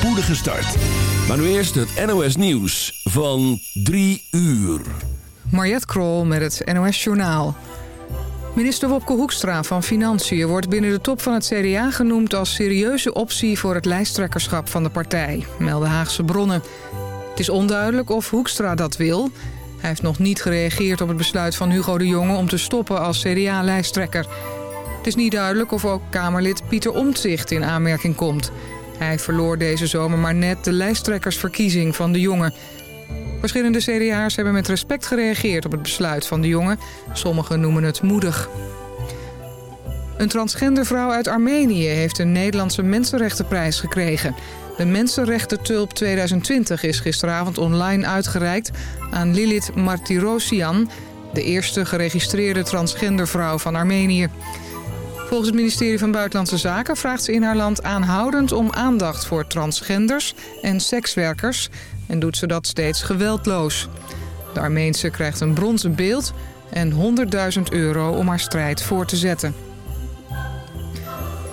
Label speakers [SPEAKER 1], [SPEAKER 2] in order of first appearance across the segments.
[SPEAKER 1] spoedige start. Maar nu eerst het NOS Nieuws van 3 uur.
[SPEAKER 2] Mariette Krol met het NOS Journaal. Minister Wopke Hoekstra van Financiën wordt binnen de top van het CDA genoemd... als serieuze optie voor het lijsttrekkerschap van de partij, melden Haagse bronnen. Het is onduidelijk of Hoekstra dat wil. Hij heeft nog niet gereageerd op het besluit van Hugo de Jonge... om te stoppen als CDA-lijsttrekker. Het is niet duidelijk of ook Kamerlid Pieter Omtzigt in aanmerking komt. Hij verloor deze zomer maar net de lijsttrekkersverkiezing van de Jonge... Verschillende CDA'ers hebben met respect gereageerd op het besluit van de jongen. Sommigen noemen het moedig. Een transgender vrouw uit Armenië heeft een Nederlandse Mensenrechtenprijs gekregen. De Mensenrechten Tulp 2020 is gisteravond online uitgereikt aan Lilith Martirosyan... de eerste geregistreerde transgender vrouw van Armenië. Volgens het ministerie van Buitenlandse Zaken vraagt ze in haar land aanhoudend om aandacht voor transgenders en sekswerkers en doet ze dat steeds geweldloos. De Armeense krijgt een bronzen beeld en 100.000 euro om haar strijd voor te zetten.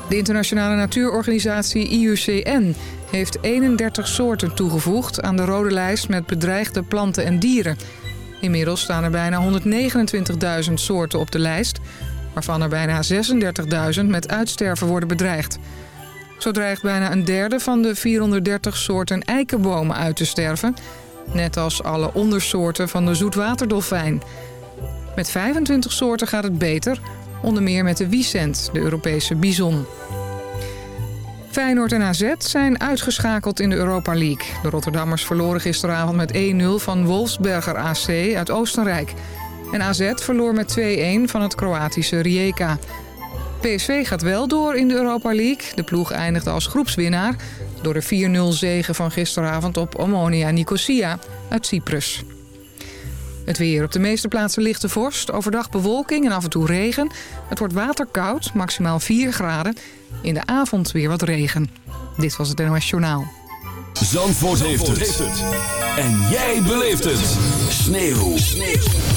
[SPEAKER 2] De internationale natuurorganisatie IUCN heeft 31 soorten toegevoegd aan de rode lijst met bedreigde planten en dieren. Inmiddels staan er bijna 129.000 soorten op de lijst, waarvan er bijna 36.000 met uitsterven worden bedreigd. Zo dreigt bijna een derde van de 430 soorten eikenbomen uit te sterven. Net als alle ondersoorten van de zoetwaterdolfijn. Met 25 soorten gaat het beter, onder meer met de wiesent, de Europese bison. Feyenoord en AZ zijn uitgeschakeld in de Europa League. De Rotterdammers verloren gisteravond met 1-0 van Wolfsberger AC uit Oostenrijk. En AZ verloor met 2-1 van het Kroatische Rijeka. PSV gaat wel door in de Europa League. De ploeg eindigde als groepswinnaar door de 4-0 zegen van gisteravond op Omonia Nicosia uit Cyprus. Het weer op de meeste plaatsen lichte vorst, overdag bewolking en af en toe regen. Het wordt waterkoud, maximaal 4 graden. In de avond weer wat regen. Dit was het NOS Journaal.
[SPEAKER 1] Zandvoort, heeft, het. En jij beleeft het. Sneeuw. Sneeuw.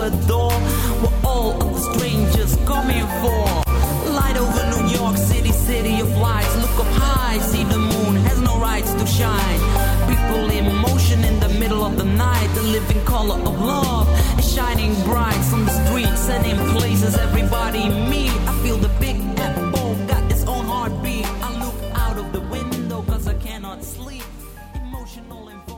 [SPEAKER 3] adore. We're all of the strangers coming for. Light over New York City, city of lights. Look up high, see the moon has no rights to shine. People in motion in the middle of the night. The living color of love is shining bright on the streets and in places everybody meet. I feel the big apple got its own heartbeat. I look out of the window cause I cannot sleep. Emotional
[SPEAKER 4] involvement.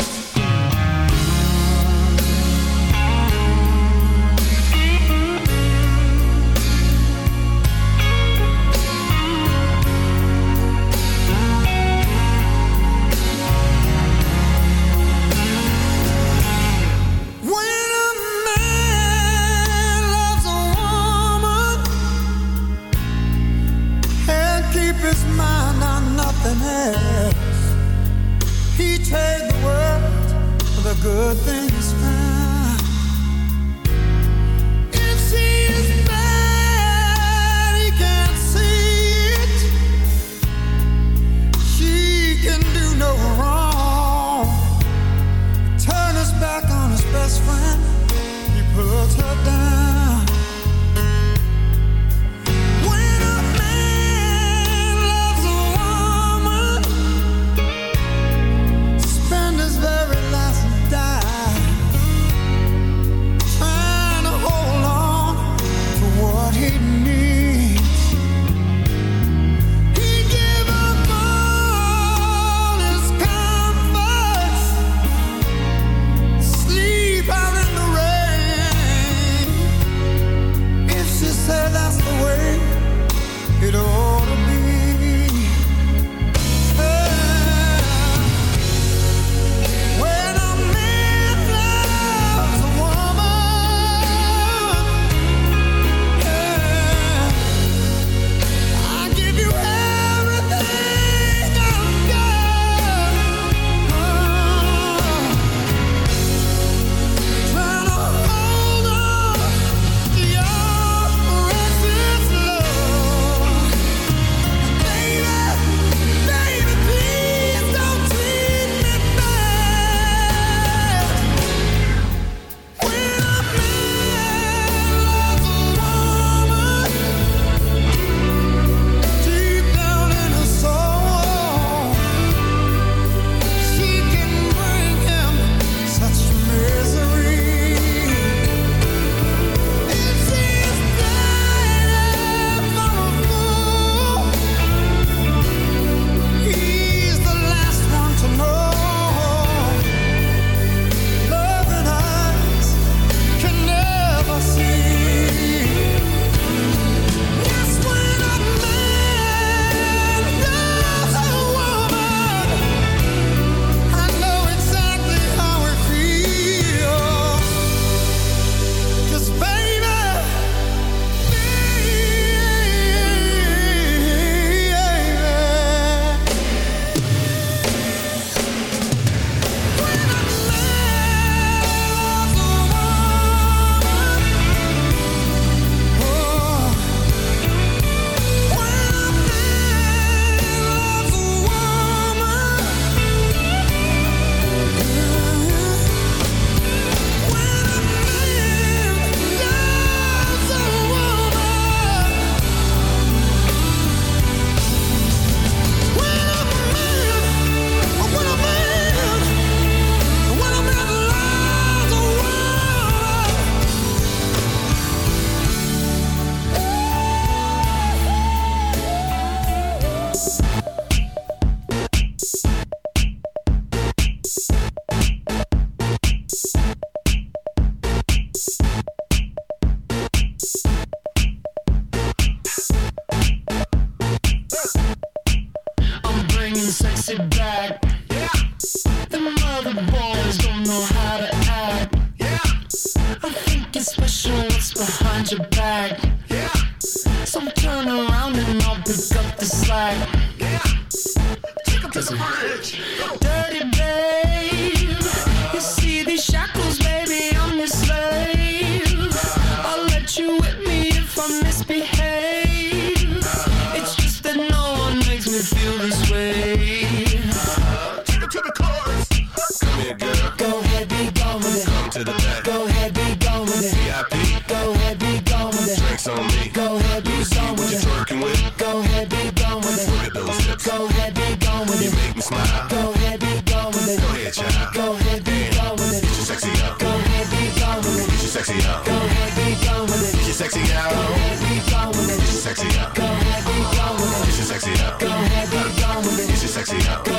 [SPEAKER 5] Sexy out. Go ahead, be gone with it. Get your sexy out. Go ahead, be gone with it. Get your sexy out. Go ahead, be gone with it. Get your sexy out. Go ahead, be gone with it. Get your sexy out. Go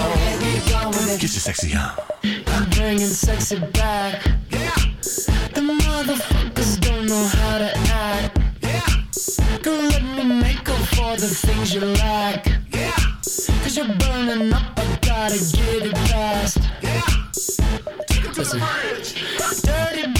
[SPEAKER 5] ahead, be gone with it. Get your sexy out.
[SPEAKER 6] I'm bringing sexy back.
[SPEAKER 5] Yeah.
[SPEAKER 6] The motherfuckers don't know how to act.
[SPEAKER 5] Yeah.
[SPEAKER 6] Don't let me make up for the things you lack.
[SPEAKER 5] Yeah.
[SPEAKER 6] Cause you're burning up, I gotta get it fast.
[SPEAKER 5] Yeah. Bridge.
[SPEAKER 6] Dirty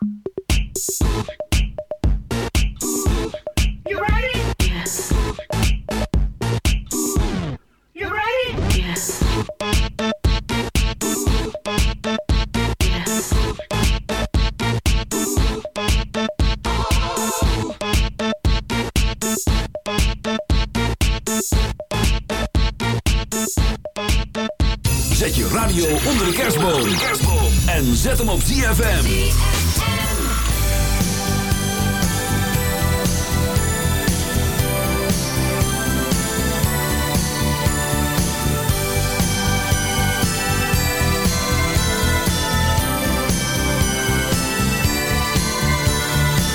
[SPEAKER 1] Zet hem op ZFM.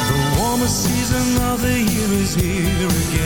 [SPEAKER 7] The warmest season of the year is here again.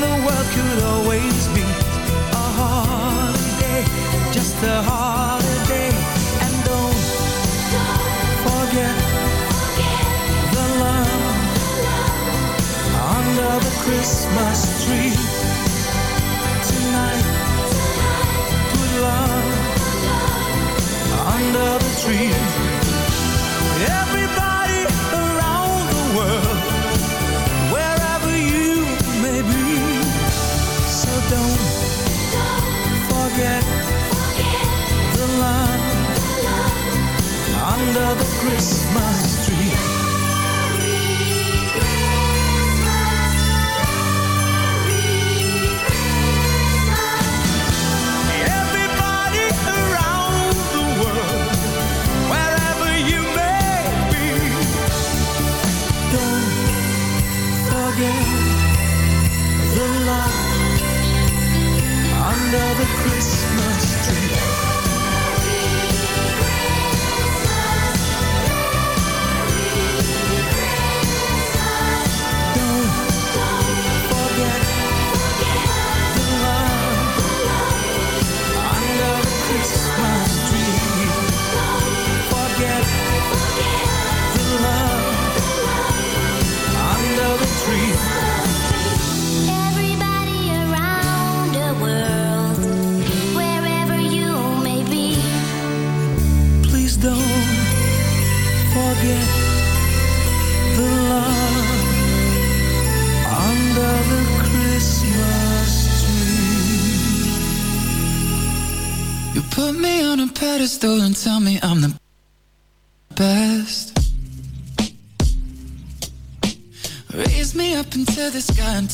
[SPEAKER 7] the world could always be a holiday, just a holiday. And don't forget the love under the Christmas tree under the Christmas tree. Everybody around the world, wherever you may be, don't forget the under the Christmas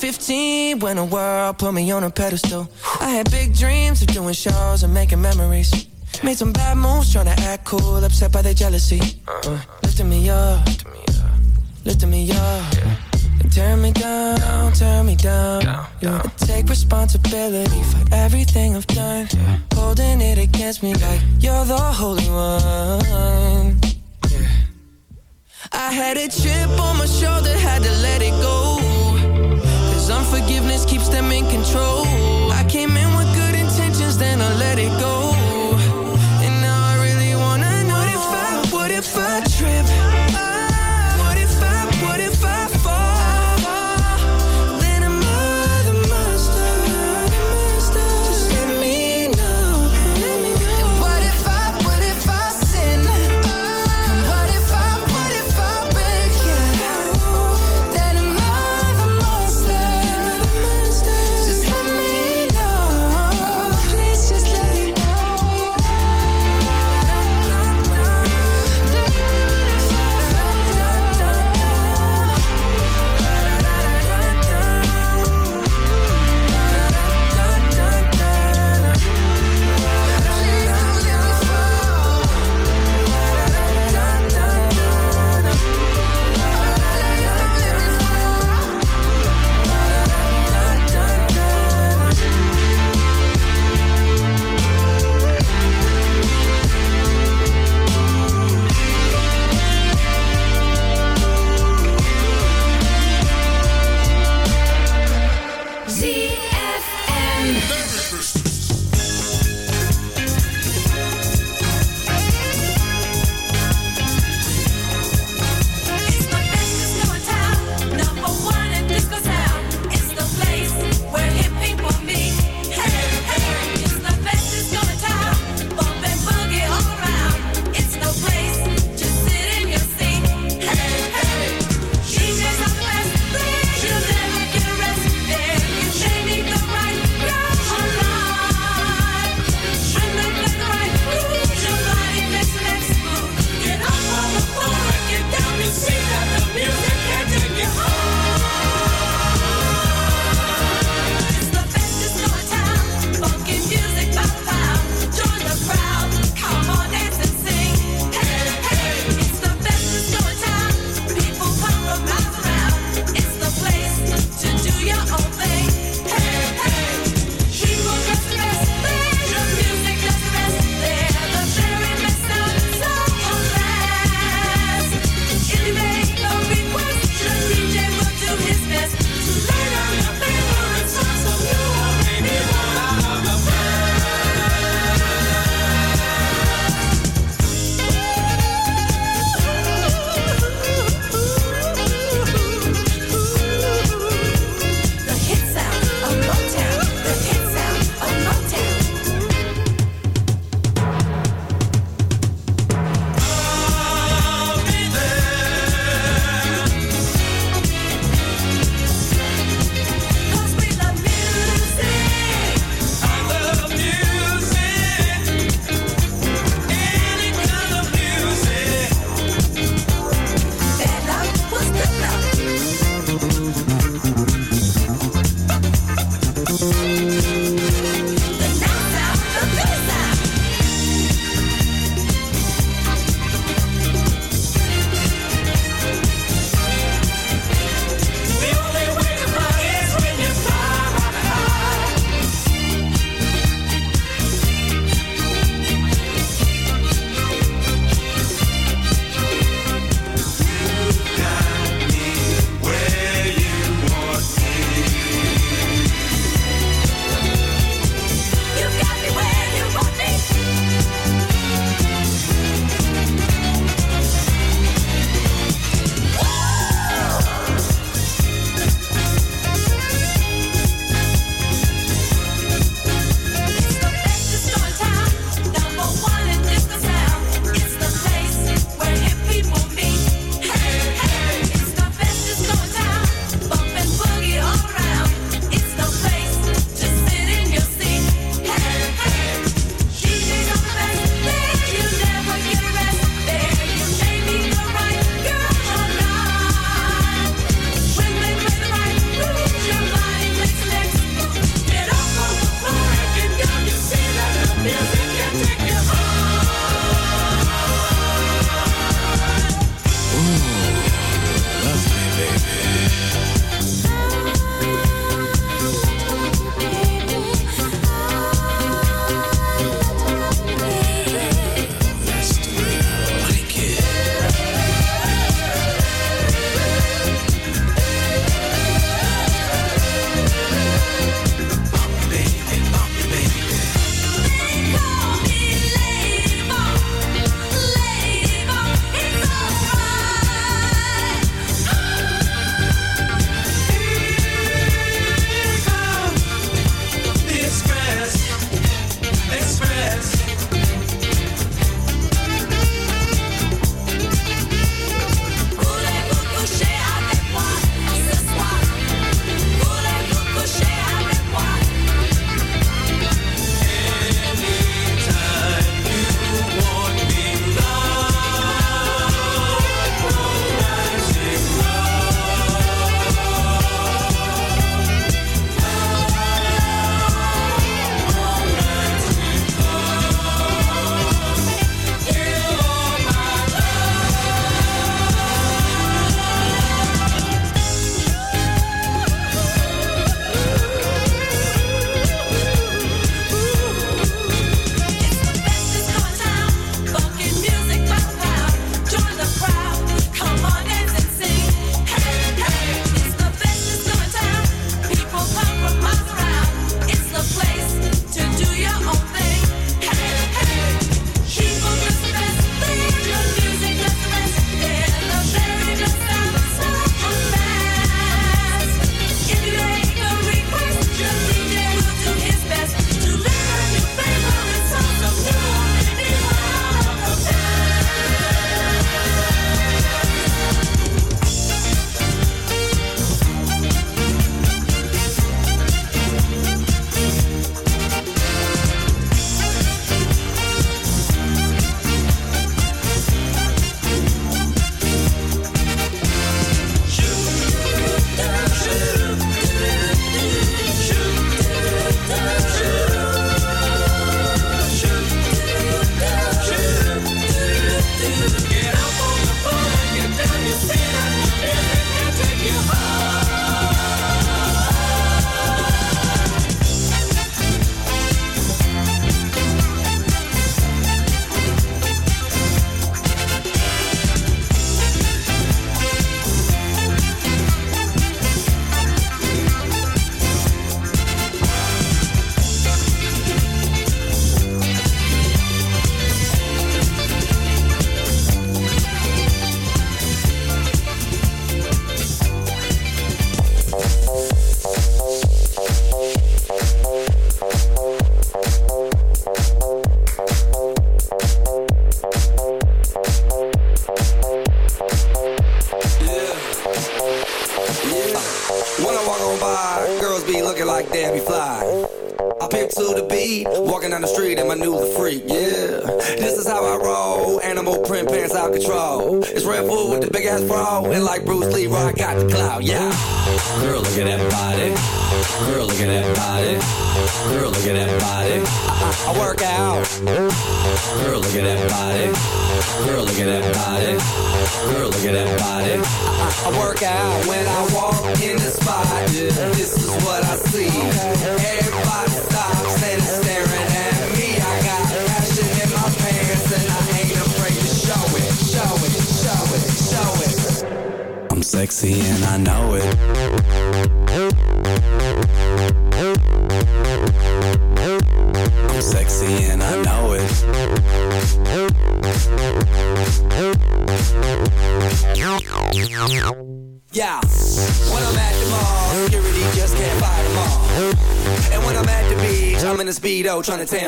[SPEAKER 8] 15 when the world put me on a pedestal. I had big dreams of doing shows and making memories. Made some bad moves trying to act cool, upset by their jealousy. Uh, lifting me up, lifting me up. And turn me down, turn me down. I take responsibility for everything I've done.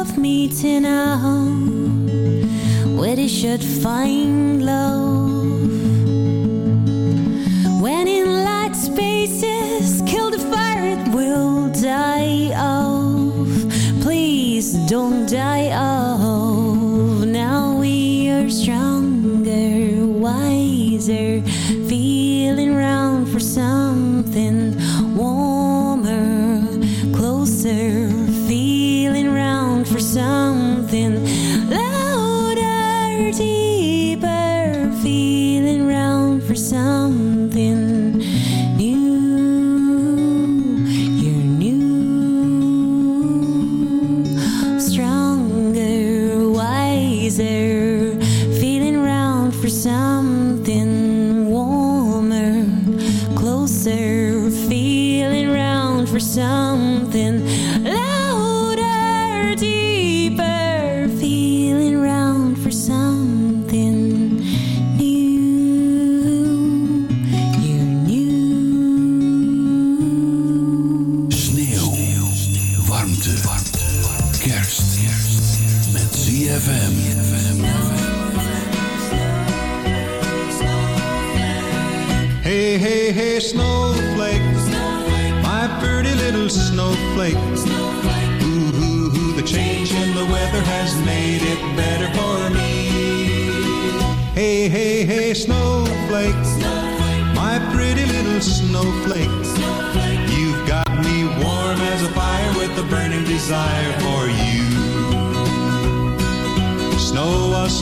[SPEAKER 9] of meeting out where they should find love. When in light spaces, kill the fire, it will die off. Please don't die off.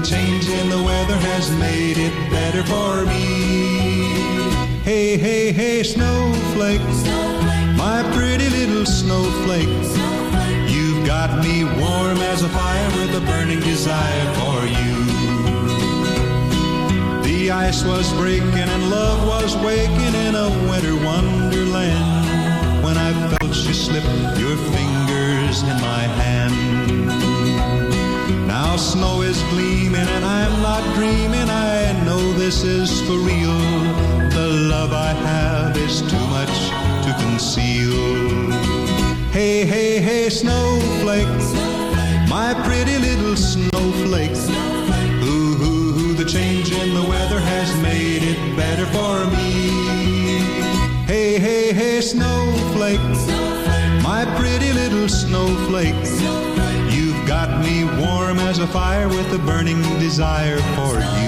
[SPEAKER 10] the change in the weather has made it better for me. Hey, hey, hey, snowflake, my pretty little snowflake. You've got me warm as a fire with a burning desire for you. The ice was breaking and love was waking in a winter wonderland. When I felt you slip your fingers in my hand. Now snow is gleaming and I'm not dreaming. I know this is for real. The love I have is too much to conceal. Hey, hey, hey, snowflake. My pretty little snowflake. Ooh, ooh, ooh, the change in the weather has made it better for me. Hey, hey, hey, snowflake. My pretty little snowflake. Me warm as a fire with a burning desire for you.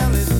[SPEAKER 11] tell it.